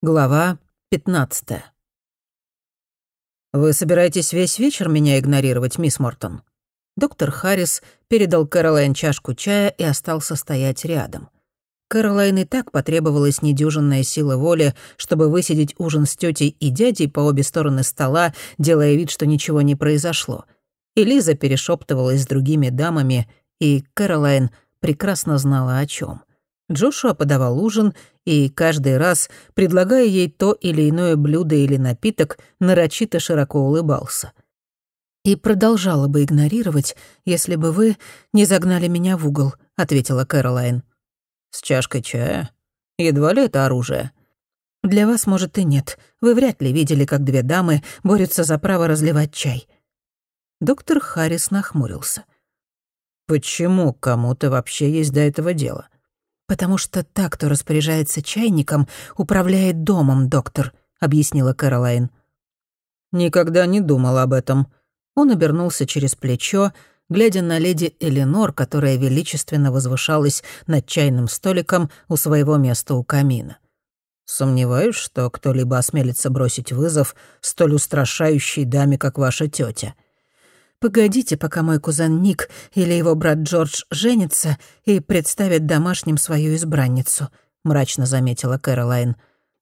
Глава 15. «Вы собираетесь весь вечер меня игнорировать, мисс Мортон?» Доктор Харрис передал Кэролайн чашку чая и остался стоять рядом. Кэролайн и так потребовалась недюжинная сила воли, чтобы высидеть ужин с тетей и дядей по обе стороны стола, делая вид, что ничего не произошло. И Лиза перешептывалась с другими дамами, и Кэролайн прекрасно знала о чем. Джошуа подавал ужин, и каждый раз, предлагая ей то или иное блюдо или напиток, нарочито широко улыбался. «И продолжала бы игнорировать, если бы вы не загнали меня в угол», — ответила Кэролайн. «С чашкой чая? Едва ли это оружие?» «Для вас, может, и нет. Вы вряд ли видели, как две дамы борются за право разливать чай». Доктор Харрис нахмурился. «Почему кому-то вообще есть до этого дело?» «Потому что та, кто распоряжается чайником, управляет домом, доктор», — объяснила Кэролайн. «Никогда не думал об этом». Он обернулся через плечо, глядя на леди Эленор, которая величественно возвышалась над чайным столиком у своего места у камина. «Сомневаюсь, что кто-либо осмелится бросить вызов столь устрашающей даме, как ваша тетя. Погодите, пока мой кузен Ник или его брат Джордж женятся и представят домашним свою избранницу», — мрачно заметила Кэролайн.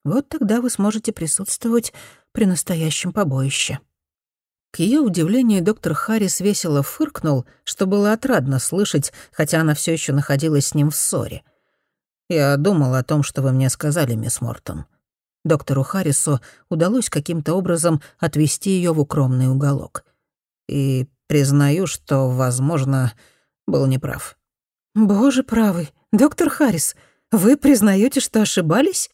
«Вот тогда вы сможете присутствовать при настоящем побоище». К ее удивлению, доктор Харрис весело фыркнул, что было отрадно слышать, хотя она все еще находилась с ним в ссоре. «Я думал о том, что вы мне сказали, мисс Мортон». Доктору Харрису удалось каким-то образом отвести ее в укромный уголок — и признаю, что, возможно, был неправ». «Боже правый, доктор Харрис, вы признаете, что ошибались?»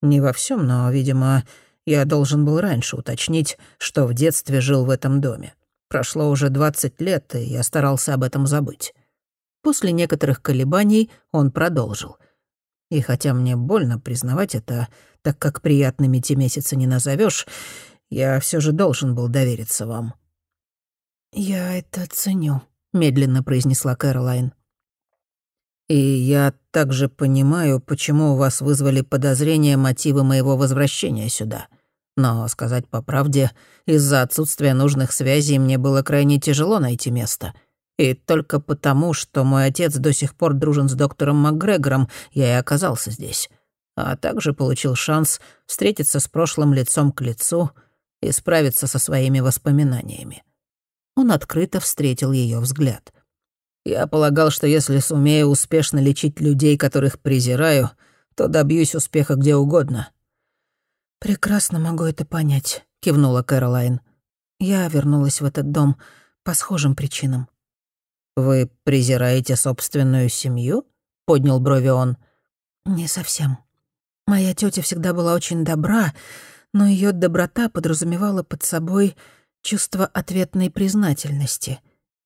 «Не во всем, но, видимо, я должен был раньше уточнить, что в детстве жил в этом доме. Прошло уже 20 лет, и я старался об этом забыть». После некоторых колебаний он продолжил. И хотя мне больно признавать это, так как приятными те месяцы не назовешь, я все же должен был довериться вам. «Я это ценю», — медленно произнесла Кэролайн. «И я также понимаю, почему у вас вызвали подозрения мотивы моего возвращения сюда. Но, сказать по правде, из-за отсутствия нужных связей мне было крайне тяжело найти место. И только потому, что мой отец до сих пор дружен с доктором МакГрегором, я и оказался здесь. А также получил шанс встретиться с прошлым лицом к лицу и справиться со своими воспоминаниями. Он открыто встретил ее взгляд. «Я полагал, что если сумею успешно лечить людей, которых презираю, то добьюсь успеха где угодно». «Прекрасно могу это понять», — кивнула Кэролайн. «Я вернулась в этот дом по схожим причинам». «Вы презираете собственную семью?» — поднял брови он. «Не совсем. Моя тетя всегда была очень добра, но ее доброта подразумевала под собой чувство ответной признательности.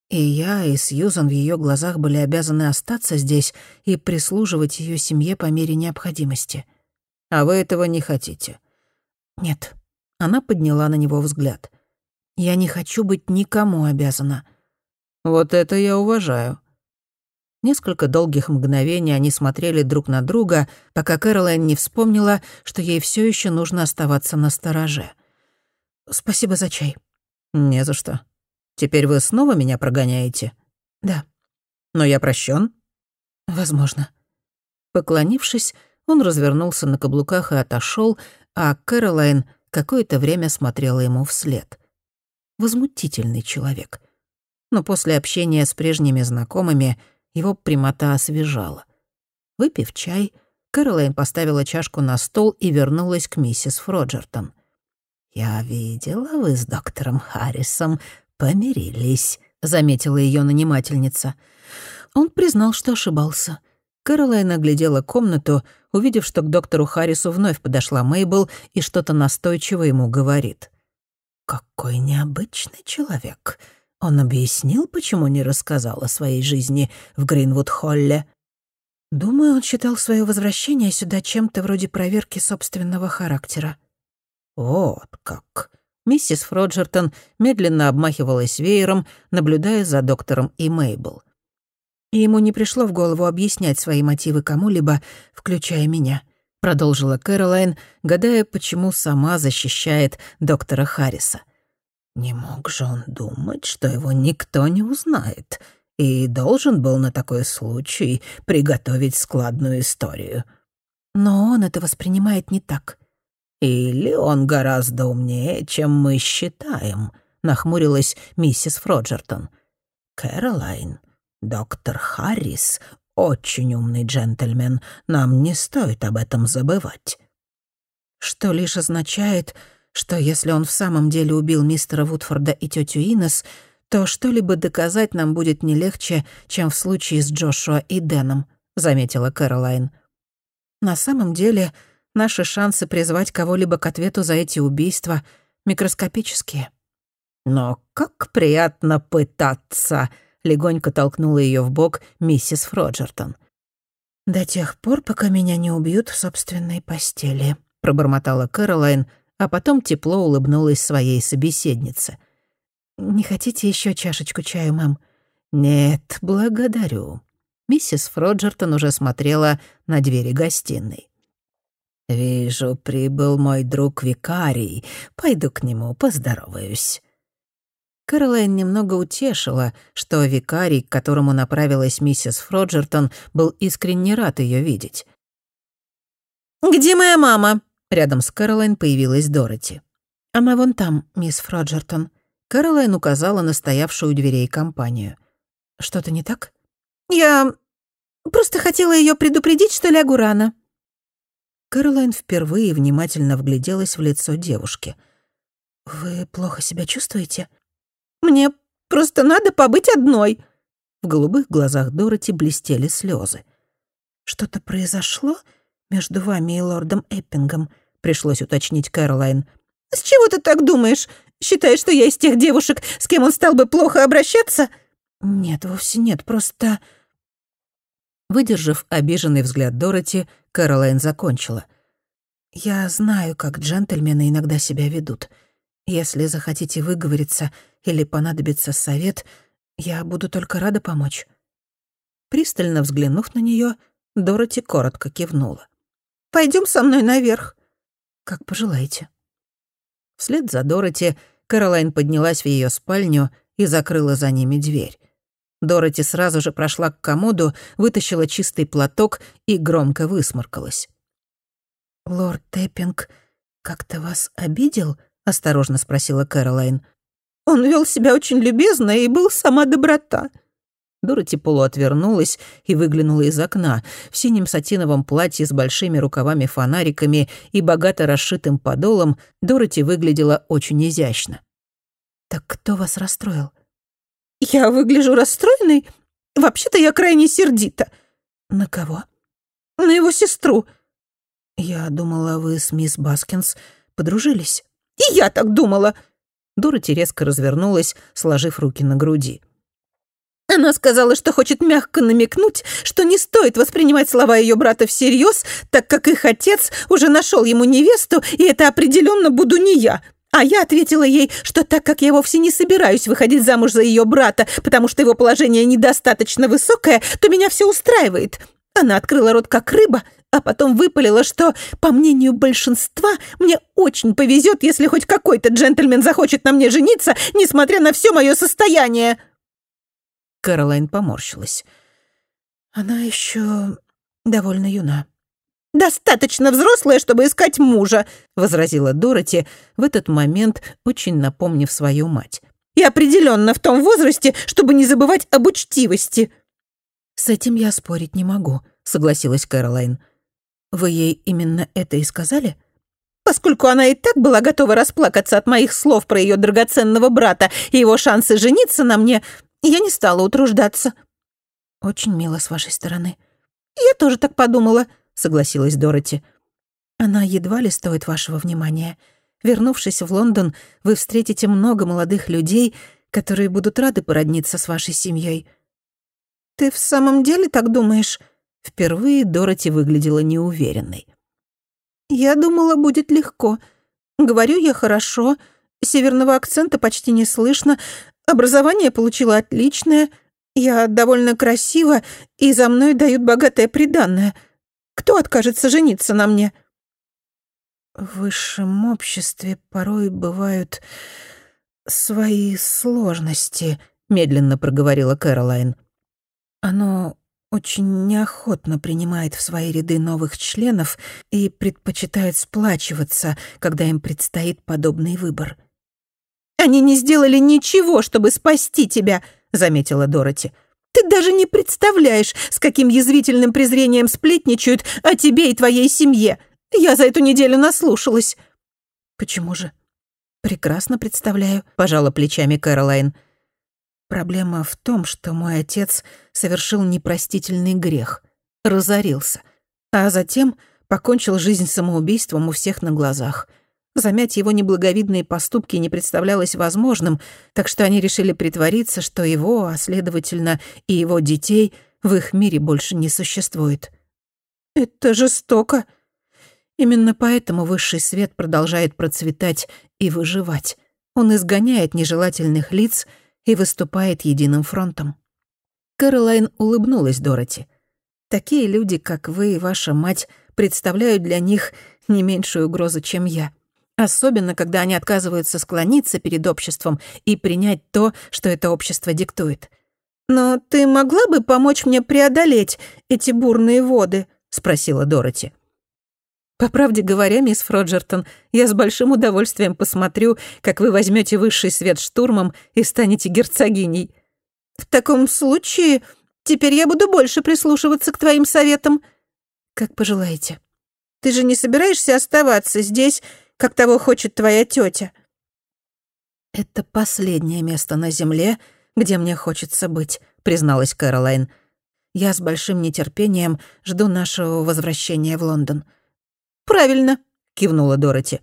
И я, и Сьюзан в ее глазах были обязаны остаться здесь и прислуживать ее семье по мере необходимости. А вы этого не хотите? Нет. Она подняла на него взгляд. Я не хочу быть никому обязана. Вот это я уважаю. Несколько долгих мгновений они смотрели друг на друга, пока Кэролайн не вспомнила, что ей все еще нужно оставаться на стороже. «Спасибо за чай», «Не за что. Теперь вы снова меня прогоняете?» «Да». «Но я прощен? «Возможно». Поклонившись, он развернулся на каблуках и отошел, а Кэролайн какое-то время смотрела ему вслед. Возмутительный человек. Но после общения с прежними знакомыми его прямота освежала. Выпив чай, Кэролайн поставила чашку на стол и вернулась к миссис Фроджертон. «Я видела, вы с доктором Харрисом помирились», — заметила ее нанимательница. Он признал, что ошибался. Кэролайн оглядела комнату, увидев, что к доктору Харрису вновь подошла Мейбл и что-то настойчиво ему говорит. «Какой необычный человек. Он объяснил, почему не рассказал о своей жизни в Гринвуд-Холле?» «Думаю, он считал свое возвращение сюда чем-то вроде проверки собственного характера», «Вот как!» Миссис Фроджертон медленно обмахивалась веером, наблюдая за доктором и Мейбл. И ему не пришло в голову объяснять свои мотивы кому-либо, включая меня. — продолжила Кэролайн, гадая, почему сама защищает доктора Харриса. «Не мог же он думать, что его никто не узнает, и должен был на такой случай приготовить складную историю». «Но он это воспринимает не так». «Или он гораздо умнее, чем мы считаем», — нахмурилась миссис Фроджертон. «Кэролайн, доктор Харрис очень умный джентльмен, нам не стоит об этом забывать». Что лишь означает, что если он в самом деле убил мистера Вудфорда и тетю Инес, то что-либо доказать нам будет не легче, чем в случае с Джошуа и Дэном», — заметила Кэролайн. «На самом деле, наши шансы призвать кого-либо к ответу за эти убийства микроскопические». «Но как приятно пытаться!» — легонько толкнула ее в бок миссис Фроджертон. «До тех пор, пока меня не убьют в собственной постели», — пробормотала Кэролайн, а потом тепло улыбнулась своей собеседнице. «Не хотите еще чашечку чаю, мэм?» «Нет, благодарю». Миссис Фроджертон уже смотрела на двери гостиной. «Вижу, прибыл мой друг Викарий. Пойду к нему, поздороваюсь». Кэролайн немного утешила, что викарий, к которому направилась миссис Фроджертон, был искренне рад ее видеть. «Где моя мама?» Рядом с Кэролайн появилась Дороти. «Она вон там, мисс Фроджертон». Кэролайн указала на стоявшую у дверей компанию. «Что-то не так?» «Я просто хотела ее предупредить, что лягу рано». Кэролайн впервые внимательно вгляделась в лицо девушки. «Вы плохо себя чувствуете?» Мне просто надо побыть одной». В голубых глазах Дороти блестели слезы. «Что-то произошло между вами и лордом Эппингом?» — пришлось уточнить Кэролайн. «С чего ты так думаешь? Считаешь, что я из тех девушек, с кем он стал бы плохо обращаться?» «Нет, вовсе нет, просто...» Выдержав обиженный взгляд Дороти, Кэролайн закончила. «Я знаю, как джентльмены иногда себя ведут. Если захотите выговориться или понадобится совет, я буду только рада помочь». Пристально взглянув на нее, Дороти коротко кивнула. Пойдем со мной наверх». «Как пожелаете». Вслед за Дороти Каролайн поднялась в ее спальню и закрыла за ними дверь. Дороти сразу же прошла к комоду, вытащила чистый платок и громко высморкалась. «Лорд Тэппинг как-то вас обидел?» — осторожно спросила Кэролайн. «Он вел себя очень любезно и был сама доброта». Дороти полуотвернулась и выглянула из окна. В синем сатиновом платье с большими рукавами-фонариками и богато расшитым подолом Дороти выглядела очень изящно. «Так кто вас расстроил?» «Я выгляжу расстроенной? Вообще-то я крайне сердита». «На кого?» «На его сестру». «Я думала, вы с мисс Баскинс подружились». «И я так думала!» Дороти резко развернулась, сложив руки на груди. Она сказала, что хочет мягко намекнуть, что не стоит воспринимать слова ее брата всерьез, так как их отец уже нашел ему невесту, и это определенно буду не я. А я ответила ей, что так как я вовсе не собираюсь выходить замуж за ее брата, потому что его положение недостаточно высокое, то меня все устраивает. Она открыла рот как рыба, а потом выпалила, что, по мнению большинства, мне очень повезет, если хоть какой-то джентльмен захочет на мне жениться, несмотря на все мое состояние. Кэролайн поморщилась. Она еще довольно юна. «Достаточно взрослая, чтобы искать мужа», — возразила Дороти, в этот момент очень напомнив свою мать. «И определенно в том возрасте, чтобы не забывать об учтивости». «С этим я спорить не могу», — согласилась Кэролайн. Вы ей именно это и сказали? Поскольку она и так была готова расплакаться от моих слов про ее драгоценного брата и его шансы жениться на мне, я не стала утруждаться. Очень мило с вашей стороны. Я тоже так подумала, согласилась Дороти. Она едва ли стоит вашего внимания. Вернувшись в Лондон, вы встретите много молодых людей, которые будут рады породниться с вашей семьей. Ты в самом деле так думаешь? Впервые Дороти выглядела неуверенной. «Я думала, будет легко. Говорю я хорошо, северного акцента почти не слышно, образование получила отличное, я довольно красива, и за мной дают богатое приданное. Кто откажется жениться на мне?» «В высшем обществе порой бывают свои сложности», — медленно проговорила Кэролайн. «Оно очень неохотно принимает в свои ряды новых членов и предпочитает сплачиваться, когда им предстоит подобный выбор». «Они не сделали ничего, чтобы спасти тебя», — заметила Дороти. «Ты даже не представляешь, с каким язвительным презрением сплетничают о тебе и твоей семье. Я за эту неделю наслушалась». «Почему же?» «Прекрасно представляю», — пожала плечами Кэролайн. «Проблема в том, что мой отец совершил непростительный грех, разорился, а затем покончил жизнь самоубийством у всех на глазах. Замять его неблаговидные поступки не представлялось возможным, так что они решили притвориться, что его, а следовательно и его детей, в их мире больше не существует. «Это жестоко», Именно поэтому высший свет продолжает процветать и выживать. Он изгоняет нежелательных лиц и выступает единым фронтом. Кэролайн улыбнулась Дороти. «Такие люди, как вы и ваша мать, представляют для них не меньшую угрозу, чем я. Особенно, когда они отказываются склониться перед обществом и принять то, что это общество диктует. «Но ты могла бы помочь мне преодолеть эти бурные воды?» — спросила Дороти. По правде говоря, мисс Фроджертон, я с большим удовольствием посмотрю, как вы возьмете высший свет штурмом и станете герцогиней. В таком случае теперь я буду больше прислушиваться к твоим советам. Как пожелаете. Ты же не собираешься оставаться здесь, как того хочет твоя тетя? Это последнее место на земле, где мне хочется быть, призналась Кэролайн. Я с большим нетерпением жду нашего возвращения в Лондон. «Правильно», — кивнула Дороти.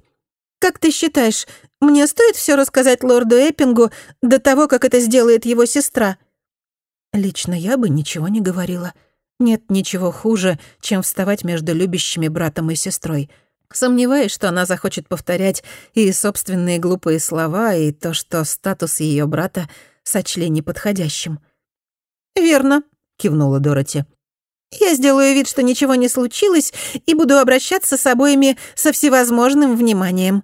«Как ты считаешь, мне стоит все рассказать лорду Эппингу до того, как это сделает его сестра?» «Лично я бы ничего не говорила. Нет ничего хуже, чем вставать между любящими братом и сестрой. Сомневаюсь, что она захочет повторять и собственные глупые слова, и то, что статус ее брата сочли неподходящим». «Верно», — кивнула Дороти. Я сделаю вид, что ничего не случилось, и буду обращаться с обоими со всевозможным вниманием».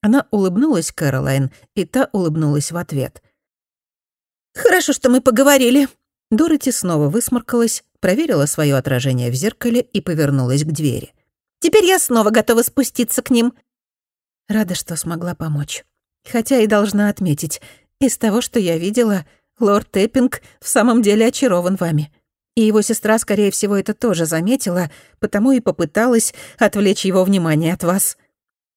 Она улыбнулась Кэролайн, и та улыбнулась в ответ. «Хорошо, что мы поговорили». Дороти снова высморкалась, проверила свое отражение в зеркале и повернулась к двери. «Теперь я снова готова спуститься к ним». Рада, что смогла помочь. Хотя и должна отметить, из того, что я видела, лорд Тэппинг в самом деле очарован вами. И его сестра, скорее всего, это тоже заметила, потому и попыталась отвлечь его внимание от вас».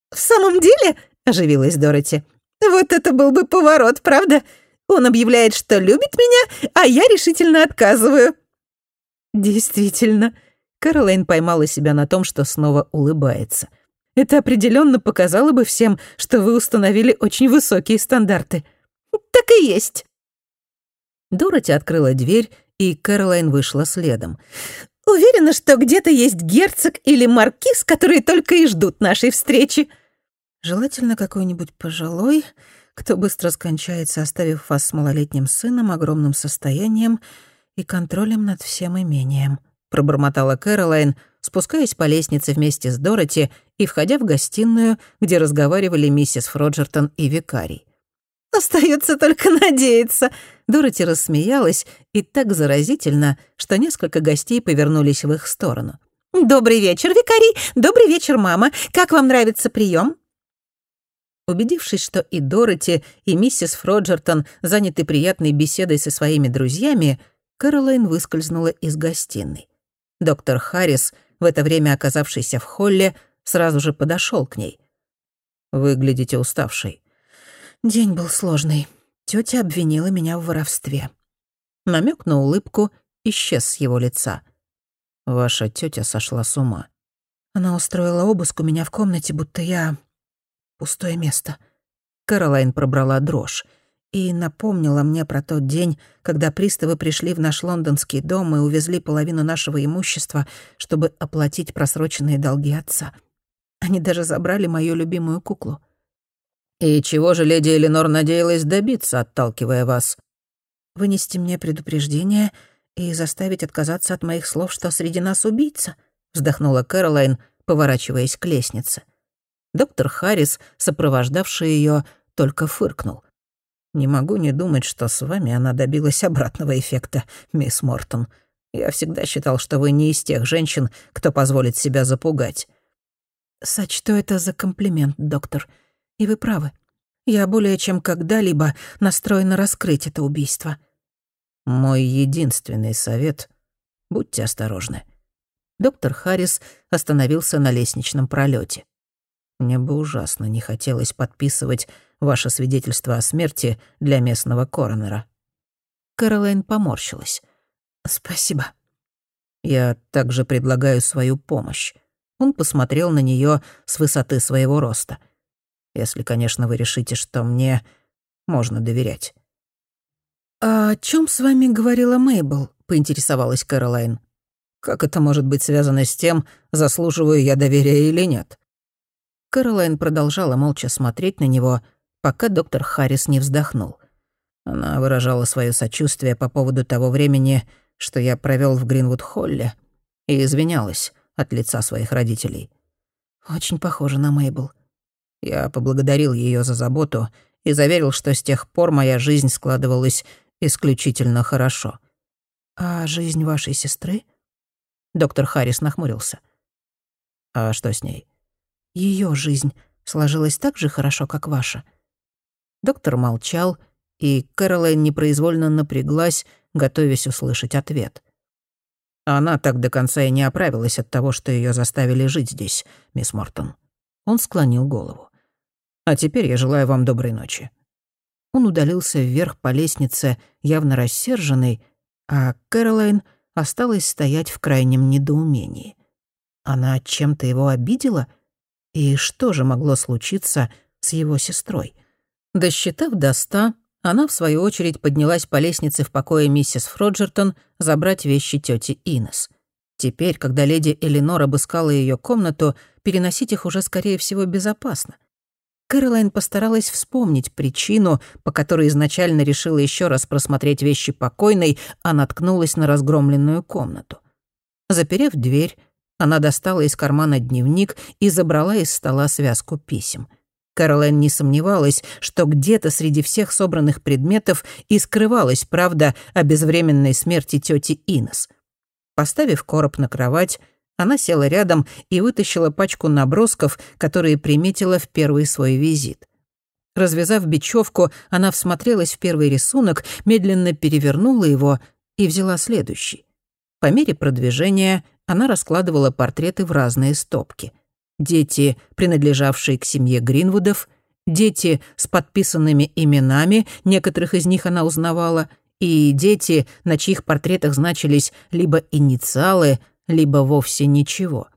«В самом деле?» — оживилась Дороти. «Вот это был бы поворот, правда? Он объявляет, что любит меня, а я решительно отказываю». «Действительно». Каролайн поймала себя на том, что снова улыбается. «Это определенно показало бы всем, что вы установили очень высокие стандарты». «Так и есть». Дороти открыла дверь и Кэролайн вышла следом. «Уверена, что где-то есть герцог или маркиз, которые только и ждут нашей встречи». «Желательно какой-нибудь пожилой, кто быстро скончается, оставив вас с малолетним сыном, огромным состоянием и контролем над всем имением», — пробормотала Кэролайн, спускаясь по лестнице вместе с Дороти и входя в гостиную, где разговаривали миссис Фроджертон и викарий. Остается только надеяться». Дороти рассмеялась и так заразительно, что несколько гостей повернулись в их сторону. «Добрый вечер, викарий! Добрый вечер, мама! Как вам нравится прием? Убедившись, что и Дороти, и миссис Фроджертон заняты приятной беседой со своими друзьями, Кэролайн выскользнула из гостиной. Доктор Харрис, в это время оказавшийся в холле, сразу же подошел к ней. «Выглядите уставшей. День был сложный. Тётя обвинила меня в воровстве. Намек на улыбку исчез с его лица. Ваша тётя сошла с ума. Она устроила обыск у меня в комнате, будто я... пустое место. Каролайн пробрала дрожь и напомнила мне про тот день, когда приставы пришли в наш лондонский дом и увезли половину нашего имущества, чтобы оплатить просроченные долги отца. Они даже забрали мою любимую куклу. «И чего же леди Эленор надеялась добиться, отталкивая вас?» «Вынести мне предупреждение и заставить отказаться от моих слов, что среди нас убийца», — вздохнула Кэролайн, поворачиваясь к лестнице. Доктор Харрис, сопровождавший ее, только фыркнул. «Не могу не думать, что с вами она добилась обратного эффекта, мисс Мортон. Я всегда считал, что вы не из тех женщин, кто позволит себя запугать». «Сочту это за комплимент, доктор. И вы правы. Я более чем когда-либо настроена раскрыть это убийство». «Мой единственный совет — будьте осторожны». Доктор Харрис остановился на лестничном пролете. Мне бы ужасно не хотелось подписывать ваше свидетельство о смерти для местного коронера». Кэролайн поморщилась. «Спасибо. Я также предлагаю свою помощь». Он посмотрел на нее с высоты своего роста. «Если, конечно, вы решите, что мне можно доверять». «А о чем с вами говорила Мейбл?» — поинтересовалась Кэролайн. «Как это может быть связано с тем, заслуживаю я доверия или нет?» Кэролайн продолжала молча смотреть на него, пока доктор Харрис не вздохнул. Она выражала свое сочувствие по поводу того времени, что я провел в Гринвуд-Холле, и извинялась от лица своих родителей. «Очень похоже на Мейбл». Я поблагодарил ее за заботу и заверил, что с тех пор моя жизнь складывалась исключительно хорошо. «А жизнь вашей сестры?» Доктор Харрис нахмурился. «А что с ней?» Ее жизнь сложилась так же хорошо, как ваша?» Доктор молчал, и Кэролайн непроизвольно напряглась, готовясь услышать ответ. Она так до конца и не оправилась от того, что ее заставили жить здесь, мисс Мортон. Он склонил голову. «А теперь я желаю вам доброй ночи». Он удалился вверх по лестнице, явно рассерженный, а Кэролайн осталась стоять в крайнем недоумении. Она чем-то его обидела — и что же могло случиться с его сестрой? Досчитав до ста, она, в свою очередь, поднялась по лестнице в покое миссис Фроджертон забрать вещи тети Инес. Теперь, когда леди Элинор обыскала ее комнату, переносить их уже, скорее всего, безопасно. Кэролайн постаралась вспомнить причину, по которой изначально решила еще раз просмотреть вещи покойной, а наткнулась на разгромленную комнату. Заперев дверь, она достала из кармана дневник и забрала из стола связку писем. Кэролайн не сомневалась, что где-то среди всех собранных предметов и скрывалась правда о безвременной смерти тети Инес. Поставив короб на кровать, она села рядом и вытащила пачку набросков, которые приметила в первый свой визит. Развязав бечевку, она всмотрелась в первый рисунок, медленно перевернула его и взяла следующий. По мере продвижения она раскладывала портреты в разные стопки. Дети, принадлежавшие к семье Гринвудов, дети с подписанными именами, некоторых из них она узнавала, и дети, на чьих портретах значились либо инициалы, либо вовсе ничего.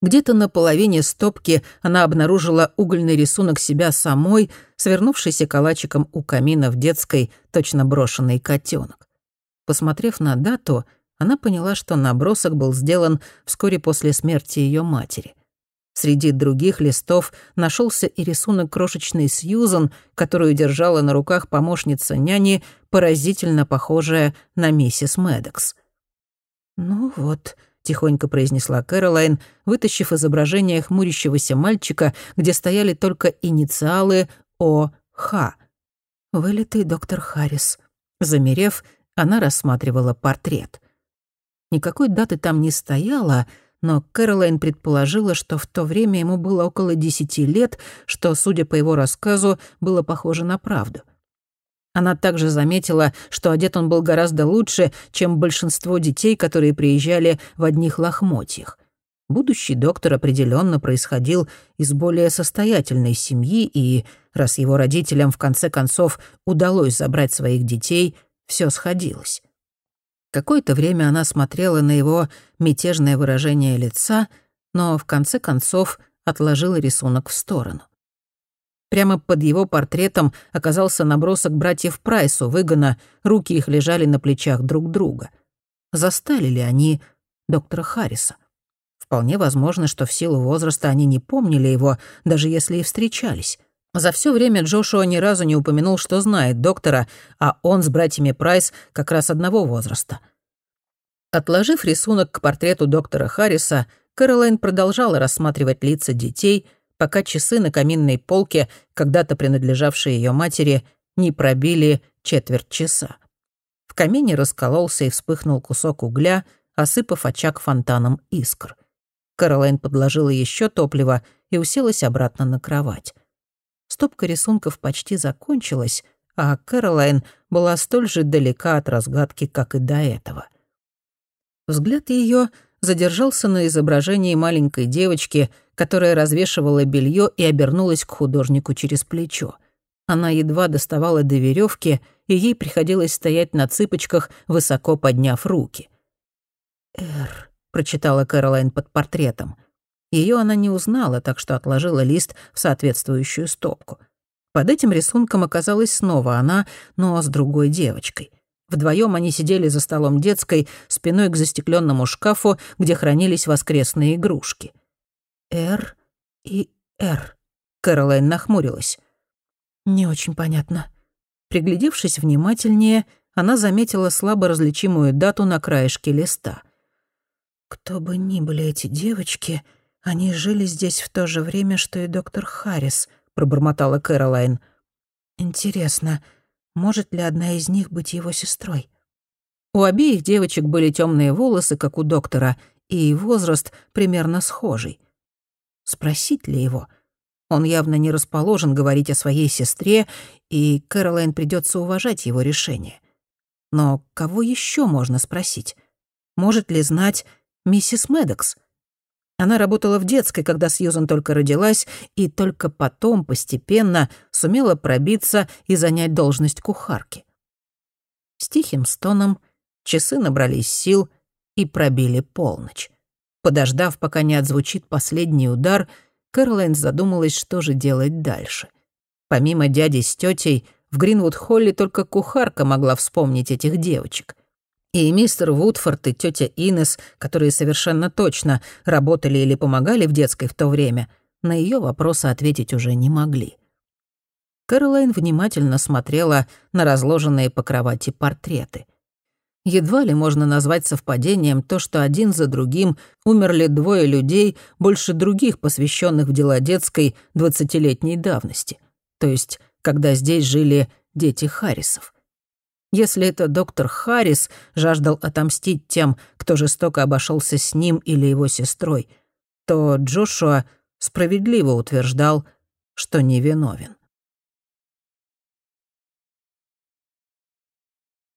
Где-то на половине стопки она обнаружила угольный рисунок себя самой, свернувшийся калачиком у камина в детской, точно брошенный котенок. Посмотрев на дату, она поняла, что набросок был сделан вскоре после смерти ее матери. Среди других листов нашелся и рисунок крошечной Сьюзан, которую держала на руках помощница няни, поразительно похожая на миссис Медекс. «Ну вот», — тихонько произнесла Кэролайн, вытащив изображение хмурящегося мальчика, где стояли только инициалы О.Х. «Вылитый доктор Харрис». Замерев, она рассматривала портрет. Никакой даты там не стояло, но Кэролайн предположила, что в то время ему было около десяти лет, что, судя по его рассказу, было похоже на правду. Она также заметила, что одет он был гораздо лучше, чем большинство детей, которые приезжали в одних лохмотьях. Будущий доктор определенно происходил из более состоятельной семьи, и раз его родителям в конце концов удалось забрать своих детей, все сходилось. Какое-то время она смотрела на его мятежное выражение лица, но в конце концов отложила рисунок в сторону. Прямо под его портретом оказался набросок братьев Прайс у выгона, руки их лежали на плечах друг друга. Застали ли они доктора Харриса? Вполне возможно, что в силу возраста они не помнили его, даже если и встречались. За все время Джошуа ни разу не упомянул, что знает доктора, а он с братьями Прайс как раз одного возраста. Отложив рисунок к портрету доктора Харриса, Кэролайн продолжала рассматривать лица детей, пока часы на каминной полке, когда-то принадлежавшие ее матери, не пробили четверть часа. В камине раскололся и вспыхнул кусок угля, осыпав очаг фонтаном искр. Кэролайн подложила еще топливо и уселась обратно на кровать. Стопка рисунков почти закончилась, а Кэролайн была столь же далека от разгадки, как и до этого. Взгляд ее задержался на изображении маленькой девочки, которая развешивала белье и обернулась к художнику через плечо. Она едва доставала до веревки, и ей приходилось стоять на цыпочках, высоко подняв руки. «Р», — прочитала Кэролайн под портретом. Ее она не узнала, так что отложила лист в соответствующую стопку. Под этим рисунком оказалась снова она, но с другой девочкой — Вдвоем они сидели за столом детской, спиной к застекленному шкафу, где хранились воскресные игрушки. «Р и Р», — Кэролайн нахмурилась. «Не очень понятно». Приглядевшись внимательнее, она заметила слабо различимую дату на краешке листа. «Кто бы ни были эти девочки, они жили здесь в то же время, что и доктор Харрис», — пробормотала Кэролайн. «Интересно, может ли одна из них быть его сестрой? У обеих девочек были темные волосы, как у доктора, и возраст примерно схожий. Спросить ли его? Он явно не расположен говорить о своей сестре, и Кэролайн придется уважать его решение. Но кого еще можно спросить? Может ли знать миссис Медекс? Она работала в детской, когда Сьюзан только родилась, и только потом, постепенно, сумела пробиться и занять должность кухарки. С тихим стоном часы набрались сил и пробили полночь. Подождав, пока не отзвучит последний удар, Кэролайн задумалась, что же делать дальше. Помимо дяди с тетей, в Гринвуд-холле только кухарка могла вспомнить этих девочек — и мистер Вудфорд и тетя Инес, которые совершенно точно работали или помогали в детской в то время, на ее вопросы ответить уже не могли. Кэролайн внимательно смотрела на разложенные по кровати портреты. Едва ли можно назвать совпадением то, что один за другим умерли двое людей, больше других, посвященных в дела детской двадцатилетней давности. То есть, когда здесь жили дети Харрисов. Если это доктор Харрис жаждал отомстить тем, кто жестоко обошелся с ним или его сестрой, то Джошуа справедливо утверждал, что невиновен.